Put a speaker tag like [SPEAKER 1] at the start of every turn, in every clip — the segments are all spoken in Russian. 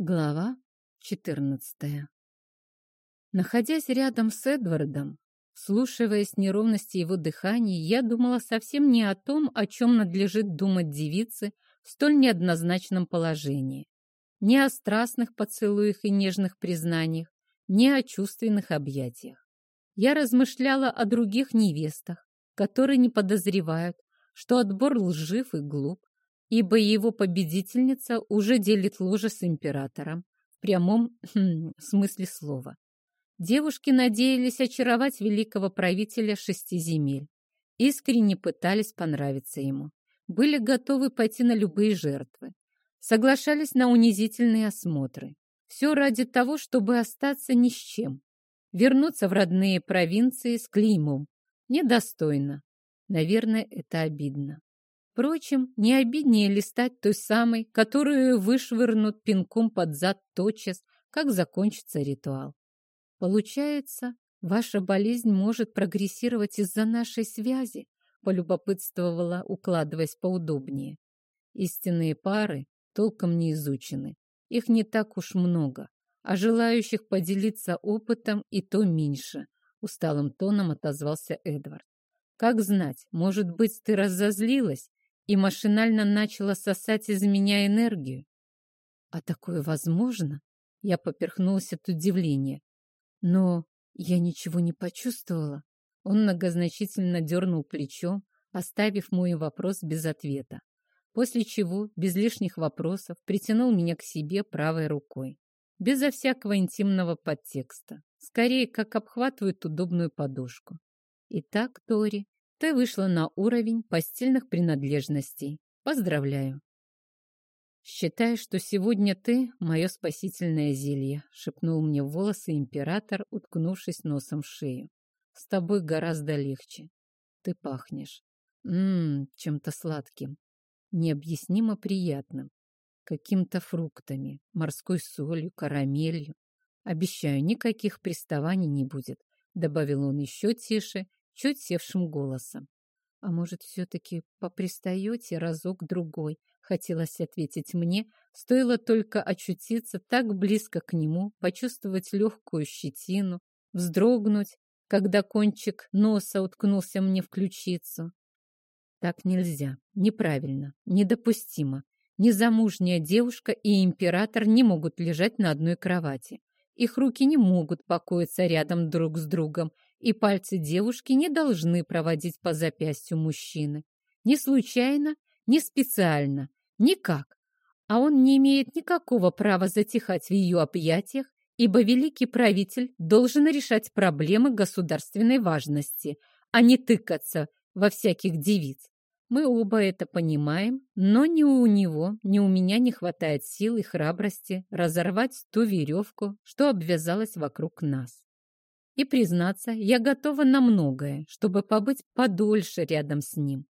[SPEAKER 1] Глава 14 Находясь рядом с Эдвардом, слушаясь неровности его дыхания, я думала совсем не о том, о чем надлежит думать девице в столь неоднозначном положении. Не о страстных поцелуях и нежных признаниях, не о чувственных объятиях. Я размышляла о других невестах, которые не подозревают, что отбор лжив и глуп, ибо его победительница уже делит ложе с императором в прямом хм, смысле слова. Девушки надеялись очаровать великого правителя шести земель, искренне пытались понравиться ему, были готовы пойти на любые жертвы, соглашались на унизительные осмотры. Все ради того, чтобы остаться ни с чем, вернуться в родные провинции с клеймом. Недостойно. Наверное, это обидно. Впрочем, не обиднее листать той самой, которую вышвырнут пинком под зад тотчас, как закончится ритуал. Получается, ваша болезнь может прогрессировать из-за нашей связи, полюбопытствовала, укладываясь поудобнее. Истинные пары толком не изучены. Их не так уж много, а желающих поделиться опытом и то меньше, усталым тоном отозвался Эдвард. Как знать, может быть, ты разозлилась и машинально начала сосать из меня энергию. А такое возможно? Я поперхнулась от удивления. Но я ничего не почувствовала. Он многозначительно дернул плечом, оставив мой вопрос без ответа. После чего, без лишних вопросов, притянул меня к себе правой рукой. Безо всякого интимного подтекста. Скорее, как обхватывает удобную подушку. Итак, Тори, ты вышла на уровень постельных принадлежностей. Поздравляю. «Считай, что сегодня ты — мое спасительное зелье», — шепнул мне в волосы император, уткнувшись носом в шею. «С тобой гораздо легче. Ты пахнешь. Ммм, чем-то сладким, необъяснимо приятным, каким-то фруктами, морской солью, карамелью. Обещаю, никаких приставаний не будет», — добавил он еще тише чуть севшим голосом. «А может, все-таки попристаете разок-другой?» Хотелось ответить мне, стоило только очутиться так близко к нему, почувствовать легкую щетину, вздрогнуть, когда кончик носа уткнулся мне в ключицу. Так нельзя, неправильно, недопустимо. Незамужняя девушка и император не могут лежать на одной кровати. Их руки не могут покоиться рядом друг с другом, и пальцы девушки не должны проводить по запястью мужчины. Не случайно, не специально, никак. А он не имеет никакого права затихать в ее объятиях, ибо великий правитель должен решать проблемы государственной важности, а не тыкаться во всяких девиц. Мы оба это понимаем, но ни у него, ни у меня не хватает сил и храбрости разорвать ту веревку, что обвязалась вокруг нас. И, признаться, я готова на многое, чтобы побыть подольше рядом с ним.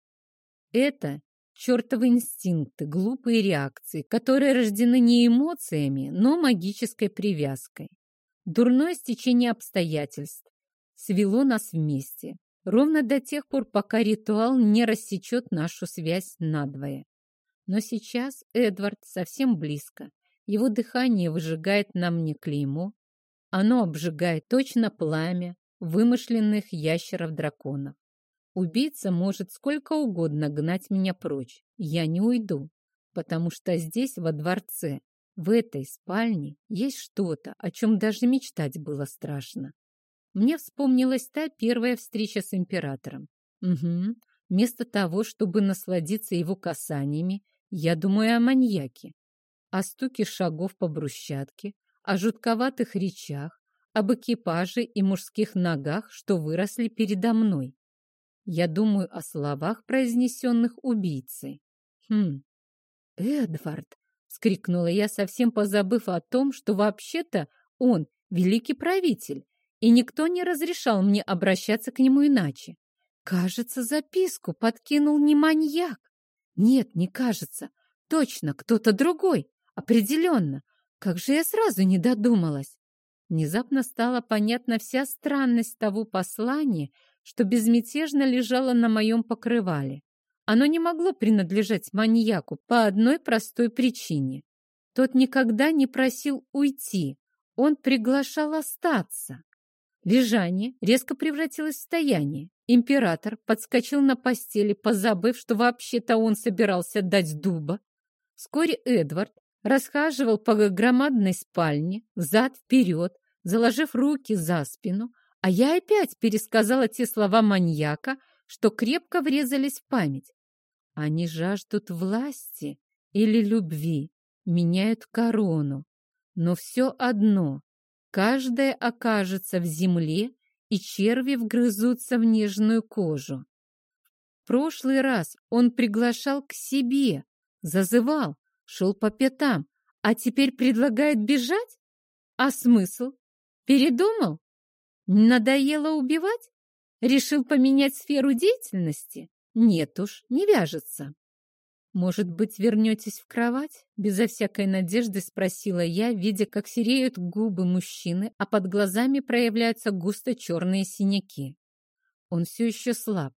[SPEAKER 1] Это чертовы инстинкты, глупые реакции, которые рождены не эмоциями, но магической привязкой. Дурное стечение обстоятельств свело нас вместе, ровно до тех пор, пока ритуал не рассечет нашу связь надвое. Но сейчас Эдвард совсем близко. Его дыхание выжигает на мне клеймо, оно обжигает точно пламя вымышленных ящеров-драконов. Убийца может сколько угодно гнать меня прочь. Я не уйду, потому что здесь, во дворце, в этой спальне, есть что-то, о чем даже мечтать было страшно. Мне вспомнилась та первая встреча с императором. Угу. Вместо того, чтобы насладиться его касаниями, я думаю о маньяке, о стуке шагов по брусчатке, о жутковатых речах, об экипаже и мужских ногах, что выросли передо мной. Я думаю о словах, произнесенных убийцей. Хм, Эдвард, скрикнула я, совсем позабыв о том, что вообще-то он великий правитель, и никто не разрешал мне обращаться к нему иначе. Кажется, записку подкинул не маньяк. Нет, не кажется. Точно, кто-то другой. Определенно. Как же я сразу не додумалась? Внезапно стала понятна вся странность того послания, что безмятежно лежало на моем покрывале. Оно не могло принадлежать маньяку по одной простой причине. Тот никогда не просил уйти, он приглашал остаться. Лежание резко превратилось в стояние. Император подскочил на постели, позабыв, что вообще-то он собирался дать дуба. Вскоре Эдвард расхаживал по громадной спальне, взад-вперед, заложив руки за спину, а я опять пересказала те слова маньяка, что крепко врезались в память. Они жаждут власти или любви, меняют корону. Но все одно, каждая окажется в земле, и черви вгрызутся в нежную кожу. В прошлый раз он приглашал к себе, зазывал, шел по пятам, а теперь предлагает бежать? А смысл? Передумал? Надоело убивать? Решил поменять сферу деятельности? Нет уж, не вяжется. «Может быть, вернетесь в кровать?» Безо всякой надежды спросила я, видя, как сереют губы мужчины, а под глазами проявляются густо черные синяки. Он все еще слаб.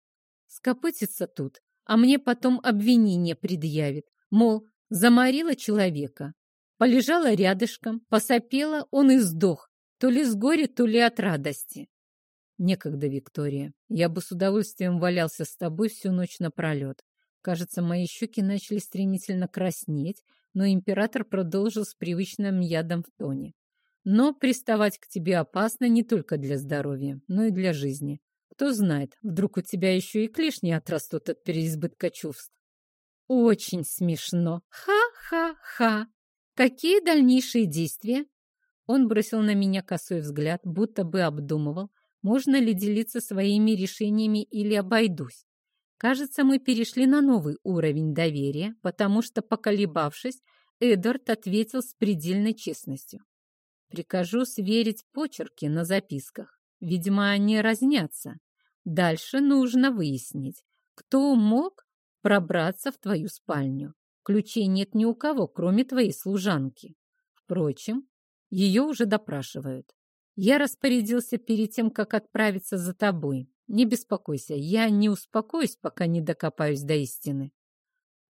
[SPEAKER 1] Скопытится тут, а мне потом обвинение предъявит. Мол, заморила человека. Полежала рядышком, посопела, он и сдох. То ли с горя, то ли от радости. Некогда, Виктория. Я бы с удовольствием валялся с тобой всю ночь напролет. Кажется, мои щеки начали стремительно краснеть, но император продолжил с привычным ядом в тоне. Но приставать к тебе опасно не только для здоровья, но и для жизни. Кто знает, вдруг у тебя еще и клешни отрастут от переизбытка чувств. Очень смешно. Ха-ха-ха. Какие дальнейшие действия? Он бросил на меня косой взгляд, будто бы обдумывал, можно ли делиться своими решениями или обойдусь. Кажется, мы перешли на новый уровень доверия, потому что, поколебавшись, Эдвард ответил с предельной честностью. «Прикажу сверить почерки на записках. Видимо, они разнятся. Дальше нужно выяснить, кто мог пробраться в твою спальню. Ключей нет ни у кого, кроме твоей служанки. Впрочем, ее уже допрашивают. Я распорядился перед тем, как отправиться за тобой. Не беспокойся, я не успокоюсь, пока не докопаюсь до истины.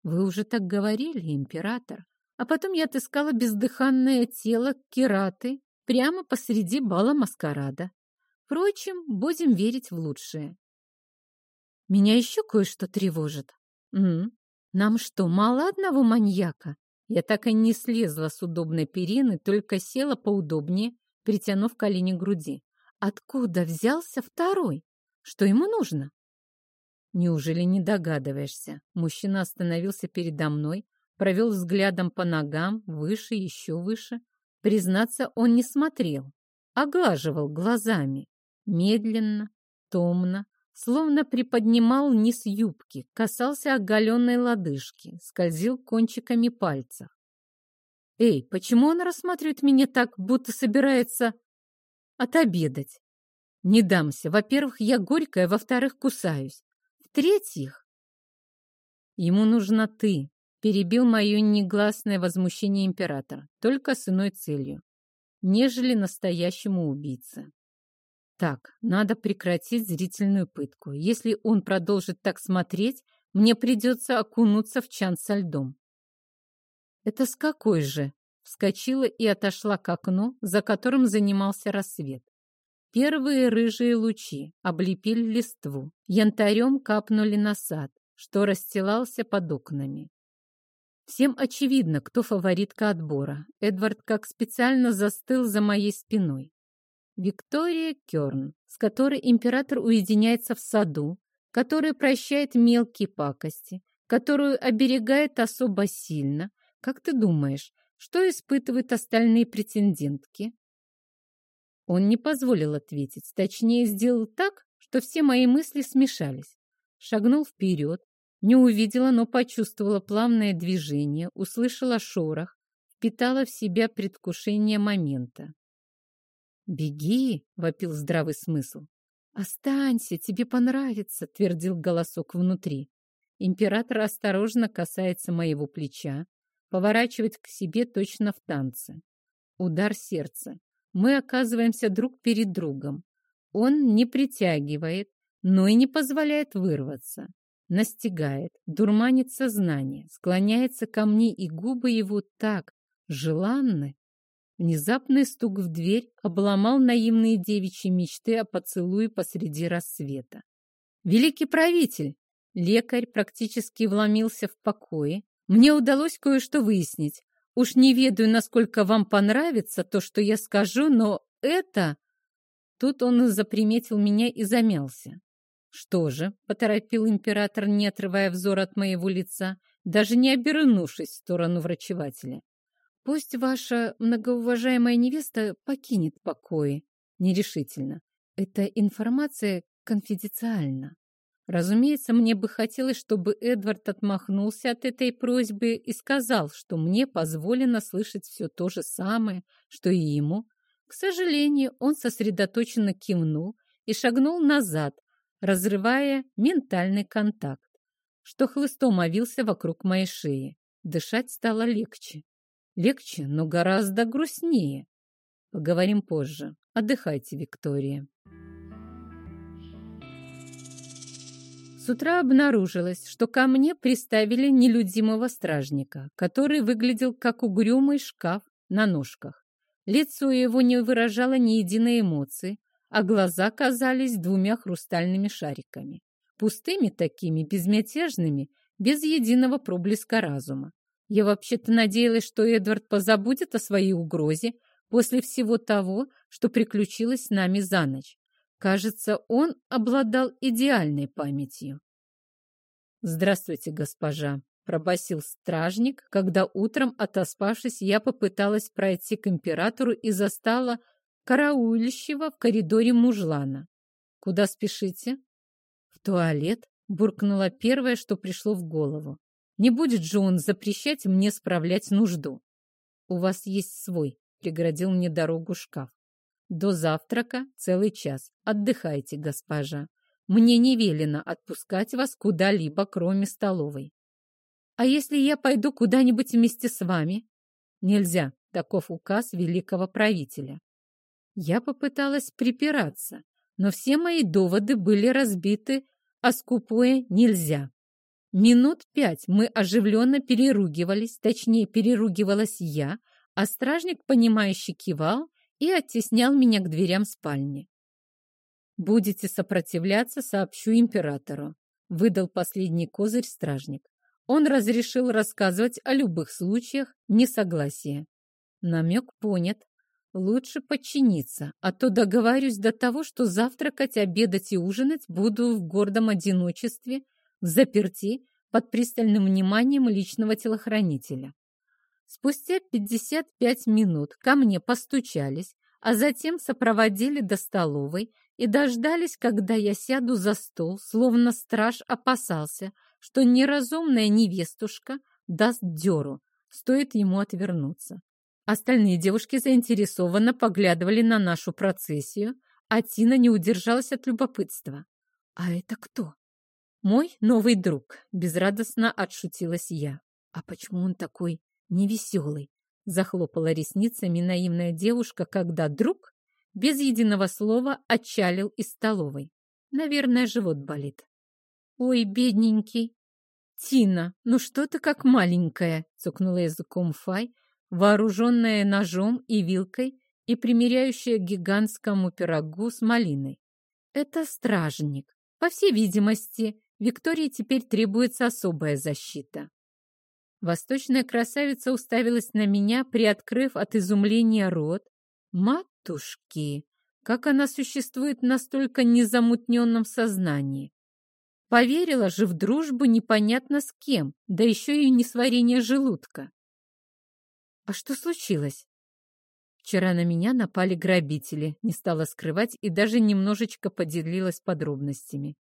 [SPEAKER 1] Вы уже так говорили, император. А потом я отыскала бездыханное тело Кираты прямо посреди бала маскарада. Впрочем, будем верить в лучшее. Меня еще кое-что тревожит. М нам что, мало одного маньяка? Я так и не слезла с удобной перины, только села поудобнее, притянув колени к груди. Откуда взялся второй? Что ему нужно? Неужели не догадываешься? Мужчина остановился передо мной, провел взглядом по ногам, выше, еще выше. Признаться, он не смотрел, оглаживал глазами. Медленно, томно, словно приподнимал низ юбки, касался оголенной лодыжки, скользил кончиками пальцев. «Эй, почему он рассматривает меня так, будто собирается отобедать?» Не дамся. Во-первых, я горькая, во-вторых, кусаюсь. В-третьих, ему нужна ты, перебил мое негласное возмущение император, только с иной целью, нежели настоящему убийце. Так, надо прекратить зрительную пытку. Если он продолжит так смотреть, мне придется окунуться в чан со льдом. Это с какой же? Вскочила и отошла к окну, за которым занимался рассвет. Первые рыжие лучи облепили листву, янтарем капнули на сад, что расстилался под окнами. Всем очевидно, кто фаворитка отбора. Эдвард как специально застыл за моей спиной. Виктория Кёрн, с которой император уединяется в саду, которая прощает мелкие пакости, которую оберегает особо сильно. Как ты думаешь, что испытывают остальные претендентки? Он не позволил ответить, точнее сделал так, что все мои мысли смешались. Шагнул вперед, не увидела, но почувствовала плавное движение, услышала шорох, впитала в себя предвкушение момента. «Беги!» — вопил здравый смысл. «Останься, тебе понравится!» — твердил голосок внутри. Император осторожно касается моего плеча, поворачивает к себе точно в танце. Удар сердца мы оказываемся друг перед другом. Он не притягивает, но и не позволяет вырваться. Настигает, дурманит сознание, склоняется ко мне, и губы его так желанны. Внезапный стук в дверь обломал наивные девичьи мечты о поцелуе посреди рассвета. «Великий правитель!» Лекарь практически вломился в покое. Мне удалось кое-что выяснить. Уж не ведаю, насколько вам понравится то, что я скажу, но это... Тут он заприметил меня и замялся. «Что же?» — поторопил император, не отрывая взор от моего лица, даже не обернувшись в сторону врачевателя. «Пусть ваша многоуважаемая невеста покинет покои». Нерешительно. «Эта информация конфиденциальна». Разумеется, мне бы хотелось, чтобы Эдвард отмахнулся от этой просьбы и сказал, что мне позволено слышать все то же самое, что и ему. К сожалению, он сосредоточенно кивнул и шагнул назад, разрывая ментальный контакт, что хлыстом овился вокруг моей шеи. Дышать стало легче. Легче, но гораздо грустнее. Поговорим позже. Отдыхайте, Виктория. С утра обнаружилось, что ко мне приставили нелюдимого стражника, который выглядел как угрюмый шкаф на ножках. Лицо его не выражало ни единой эмоции, а глаза казались двумя хрустальными шариками. Пустыми такими, безмятежными, без единого проблеска разума. Я вообще-то надеялась, что Эдвард позабудет о своей угрозе после всего того, что приключилось с нами за ночь. Кажется, он обладал идеальной памятью. «Здравствуйте, госпожа», — пробасил стражник, когда утром, отоспавшись, я попыталась пройти к императору и застала караулищего в коридоре мужлана. «Куда спешите?» «В туалет», — буркнула первое, что пришло в голову. «Не будет же он запрещать мне справлять нужду». «У вас есть свой», — преградил мне дорогу шкаф. «До завтрака целый час. Отдыхайте, госпожа. Мне не велено отпускать вас куда-либо, кроме столовой». «А если я пойду куда-нибудь вместе с вами?» «Нельзя. Таков указ великого правителя». Я попыталась припираться, но все мои доводы были разбиты, а скупое нельзя. Минут пять мы оживленно переругивались, точнее, переругивалась я, а стражник, понимающий, кивал и оттеснял меня к дверям спальни. «Будете сопротивляться, сообщу императору», — выдал последний козырь стражник. Он разрешил рассказывать о любых случаях несогласия. Намек понят. Лучше подчиниться, а то договариваюсь до того, что завтракать, обедать и ужинать буду в гордом одиночестве, в заперти, под пристальным вниманием личного телохранителя. Спустя 55 минут ко мне постучались, а затем сопроводили до столовой и дождались, когда я сяду за стол, словно страж опасался, что неразумная невестушка даст дёру, стоит ему отвернуться. Остальные девушки заинтересованно поглядывали на нашу процессию, а Тина не удержалась от любопытства. «А это кто?» «Мой новый друг», — безрадостно отшутилась я. «А почему он такой невеселый?» — захлопала ресницами наивная девушка, когда друг без единого слова отчалил из столовой. Наверное, живот болит. «Ой, бедненький!» «Тина, ну что ты как маленькая?» — цукнула языком Фай, вооруженная ножом и вилкой и примеряющая гигантскому пирогу с малиной. Это стражник. По всей видимости, Виктории теперь требуется особая защита. Восточная красавица уставилась на меня, приоткрыв от изумления рот. Матушки! Как она существует в настолько незамутненном сознании? Поверила же в дружбу непонятно с кем, да еще и несварение желудка. «А что случилось?» Вчера на меня напали грабители, не стала скрывать и даже немножечко поделилась подробностями.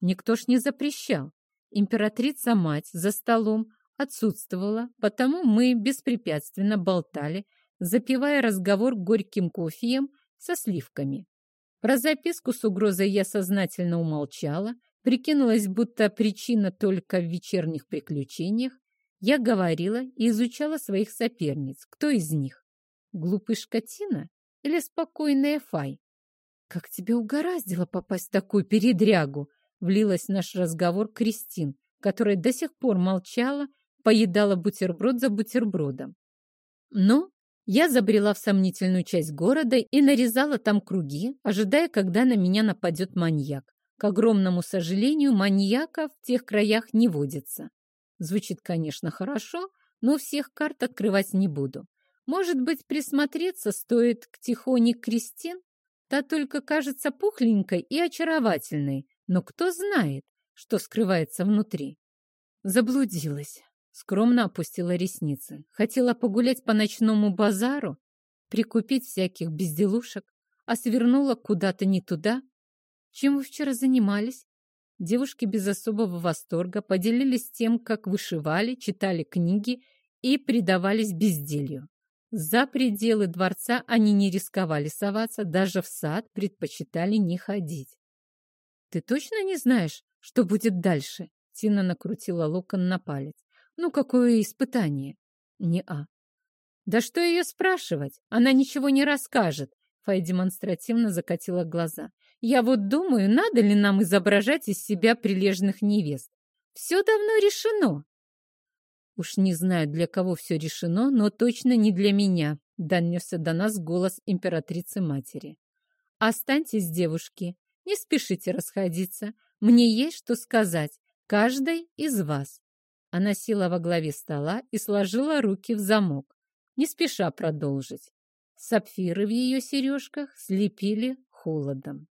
[SPEAKER 1] Никто ж не запрещал. Императрица-мать за столом отсутствовала, потому мы беспрепятственно болтали, запивая разговор горьким кофеем со сливками. Про записку с угрозой я сознательно умолчала, прикинулась, будто причина только в вечерних приключениях, я говорила и изучала своих соперниц. Кто из них? Глупый Шкатина или спокойная Фай? Как тебя угораздило попасть в такую передрягу? Влилась в наш разговор Кристин, которая до сих пор молчала, поедала бутерброд за бутербродом. Ну, я забрела в сомнительную часть города и нарезала там круги, ожидая, когда на меня нападет маньяк. К огромному сожалению, маньяка в тех краях не водится. Звучит, конечно, хорошо, но всех карт открывать не буду. Может быть, присмотреться стоит к Тихоне Кристин? Та только кажется пухленькой и очаровательной, но кто знает, что скрывается внутри. Заблудилась. Скромно опустила ресницы. Хотела погулять по ночному базару, прикупить всяких безделушек, а свернула куда-то не туда. Чем вы вчера занимались? Девушки без особого восторга поделились тем, как вышивали, читали книги и предавались безделью. За пределы дворца они не рисковали соваться, даже в сад предпочитали не ходить. «Ты точно не знаешь, что будет дальше?» Тина накрутила локон на палец. «Ну, какое испытание?» «Не-а». «Да что ее спрашивать? Она ничего не расскажет!» Фай демонстративно закатила глаза. «Я вот думаю, надо ли нам изображать из себя прилежных невест? Все давно решено!» Уж не знаю, для кого все решено, но точно не для меня, донесся до нас голос императрицы-матери. Останьтесь, девушки, не спешите расходиться. Мне есть что сказать каждой из вас. Она села во главе стола и сложила руки в замок, не спеша продолжить. Сапфиры в ее сережках слепили холодом.